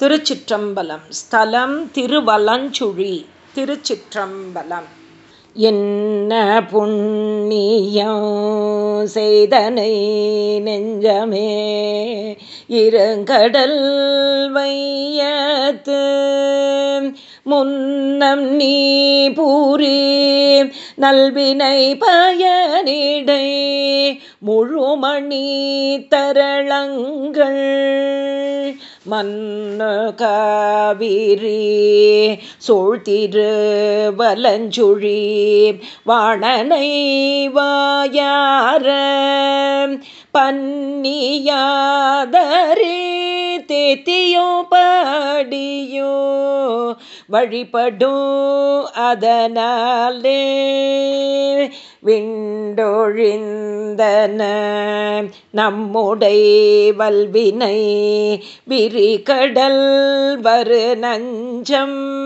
திருச்சிற்றம்பலம். ஸ்தலம் திருவலஞ்சுழி திருச்சிற்றம்பலம். என்ன புண்ணியம் செய்தனை நெஞ்சமே இருங்கடல் வையத்து. முன்னம் நீ பூரி நல்வினை பயனிடை. முழுமணி தரளங்கள் மன்னு காவிரி சூழ்த்திரு வலஞ்சுழி வாணனை வாயார பன்னியாதரே தேத்தியோ படியோ வழிபடும் அதனாலே. விண்டொழிந்தன. நம்முடை வல்வினை விரிகடல் வரு நஞ்சம்.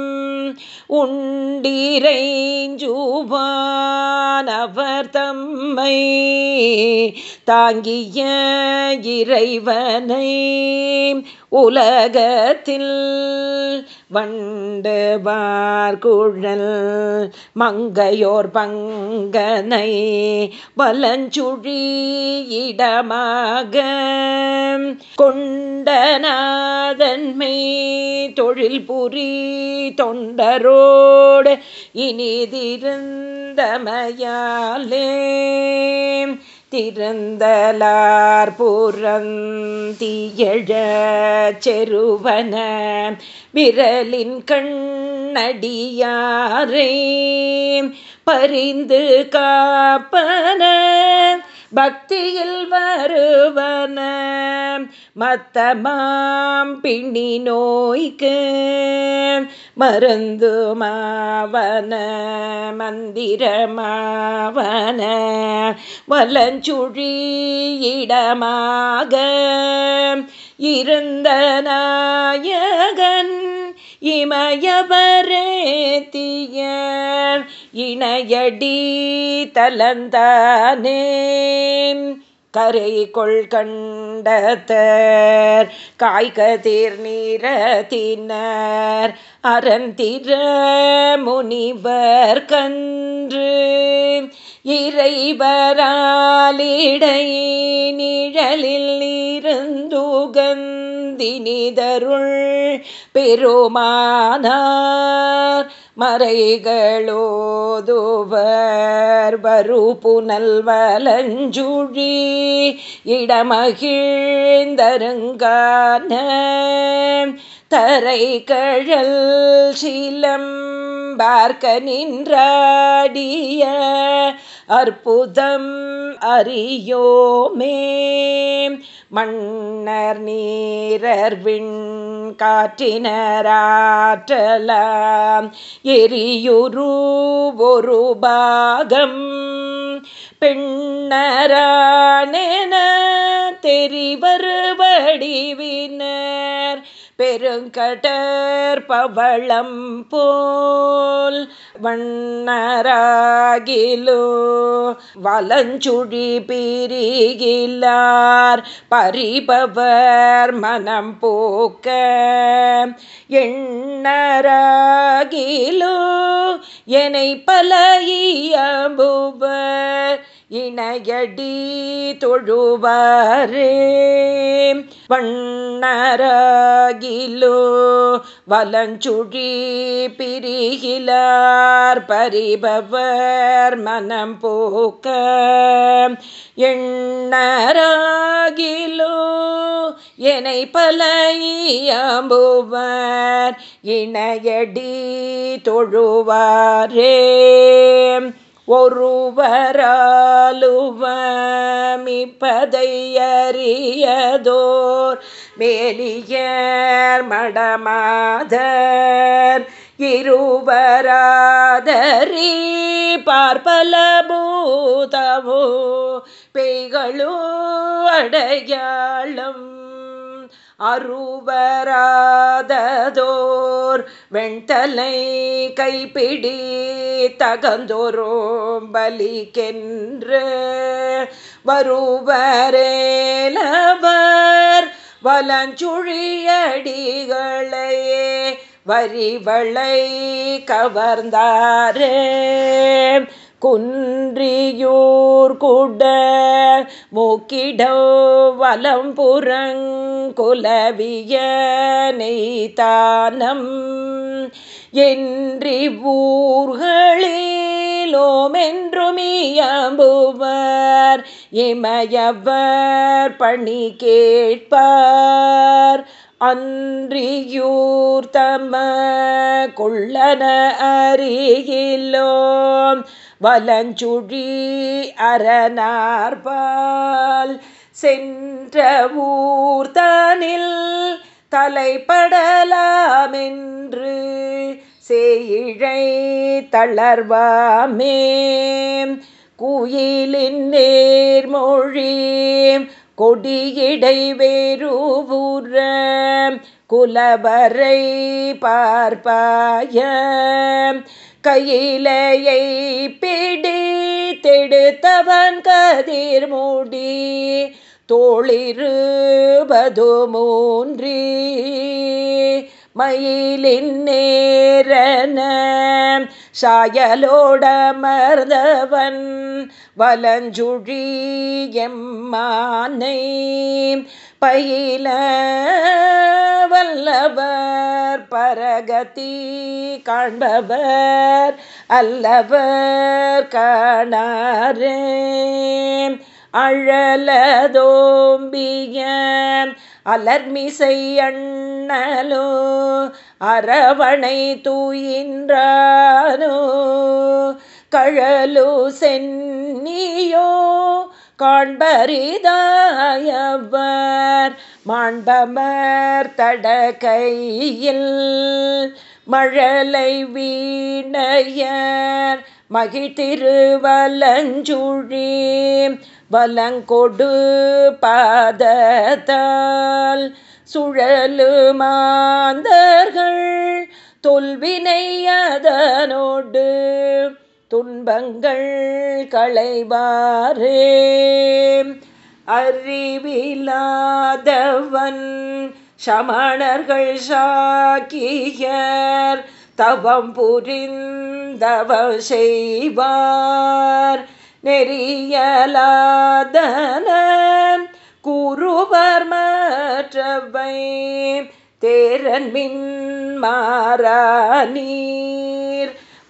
உண்டிரைஞ்சூவானவர் தம்மை தாங்கிய இறைவனை உலகத்தில் வண்டு பார்குழல் மங்கையோர் பங்கனை வலஞ்சுழியிடமாக கொண்டநாதன்மை தொழில் புரி தொண்டரோடு இனிதிருந்தமையாலே. திருந்தலார் புறந்தியழ செருவன விரலின் கண்ணடியாரை பரிந்து காப்பன பக்தியில் வருவன. மத்தமாம் பிணி நோய்க்கு மருந்து மாவன. மந்திரமாவன. வலஞ்சுழியிடமாக இருந்த நாயகன் இமயவரேத்திய இணையடி தலந்தானே கரை கொள் கண்டத்தர் காய்கதிர் நீரத்தினர் அறந்திர முனிவர் கன்று. இறைவராலிடை நிழலில் நீதருள் பெருமானார். மறைகளோதுவர் வரு புனல் வலஞ்சுழி இடமகிழ்ந்தருங்கான தரை கழல் சீலம் பார்க்க நின்றாடிய அற்புதம் அறியோமே மன்னர் நீரர் விண் காற்றினராற்றலாம் எரியுரு ஒரு பாகம் பெண்ணரானென தெரிவர் வடிவினர் பவளம் போல் வண்ணராகிலோ வலஞ்சுழி பிரிகிலார் பறிபவர் மனம் போக்க எண்ணராகிலோ என்னை பல இயம்புவர் இணையடி தொழுவாரே. வண்ணராகிலோ வலஞ்சுழி பிரிகிலார் பரிபவர் மனம் போக்க. எண்ணராகிலோ என்னை பலையம்புவர். இணையடி தொழுவாரே. ஒருவராலுவமிப்பதையறியதோர் மேலியர் மடமாதர் இருவராதரி பார்ப்பல பூதமோ பெய்களோ அடையாளம் அருவராததோர் வெண்தலை கைப்பிடி தகந்தோரோம் பலிக்கென்று வருவரேலவர் வலஞ்சுழியடிகளையே வரிவளை கவர்ந்தாரே. குன்றியூர் குட மூக்கிடோ வலம்புறங்குலவிய நெய்தானம். என்றி ஊர்களிலோமென்றுமியம்புவர் இமயவர் பணி கேட்பார். அன்றியூர் தம கொள்ளன அருகிலோம் வலஞ்சுழி அரணார்பால் சென்ற ஊர்தனில் தலைப்படலாமென்று சேயிழை தளர்வாமே. குயிலின் நேர்மொழி கொடியிடை வேறுபுற குலவரை பார்ப்பாய. கையிலையை பிடி தெடுத்தவன் கதிர் மூடி தோளிருபது மூன்றி மயிலின் நேரன சாயலோடமர்ந்தவன் வலஞ்சுழி எம்மானை பயில வல்லவர் பரகதி காண்பவர் அல்லவர் காணாரே. அழலதோம்பிய அலர்மிசை அண்ணலோ அரவணை தூயின்றானோ கழலு சென்னியோ காண்பரிதாயவர் மாண்பமர் தடகையில் மழலை வீணையர் மகிழ்திருவலஞ்சுழி வலங்கொடு பாதத்தால் சுழலு மாந்தர்கள் தொல்வினையதனோடு துன்பங்கள் களைவாரே. அறிவிலாதவன் சமணர்கள் சாக்கியர் தவம் புரிந்தவ செய்வார். நெறியலாதன கூறுவர் மற்றவை தேரன் மின் மாறானீ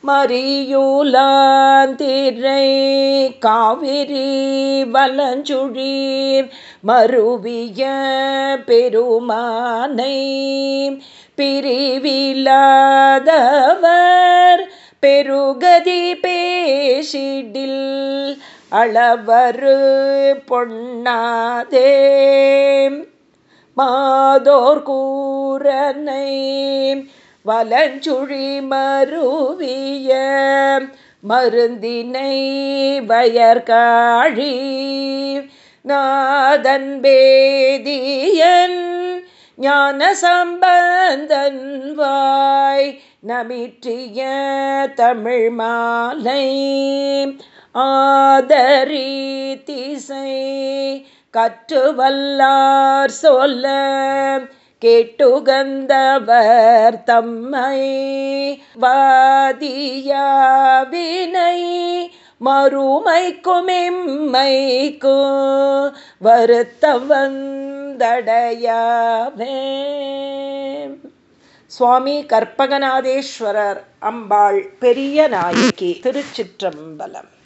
மறியூலாந்திரை காவிரி வலஞ்சுழி மருவிய பெருமானை பிரிவிலாதவர் பெருகதி பேசிடில் அளவரு பொன்னாதே. மாதோர் கூரனை வலஞ்சுழி மருவிய மருந்தினை வயற்காழி. நாதன் பேதியன் ஞான சம்பந்தன் வாய் நமிற்றிய தமிழ் மாலை. ஆதரி திசை கற்று வல்லார் சொல்ல கேட்டுகந்தவர் தம்மை வாதியாவினை மறுமைக்கும் எம்மைக்கும் வருத்தம் வந்தடையாவே சுவாமி கற்பகநாதேஸ்வரர் அம்பாள் பெரிய நாயகி திருச்சிற்றம்பலம்.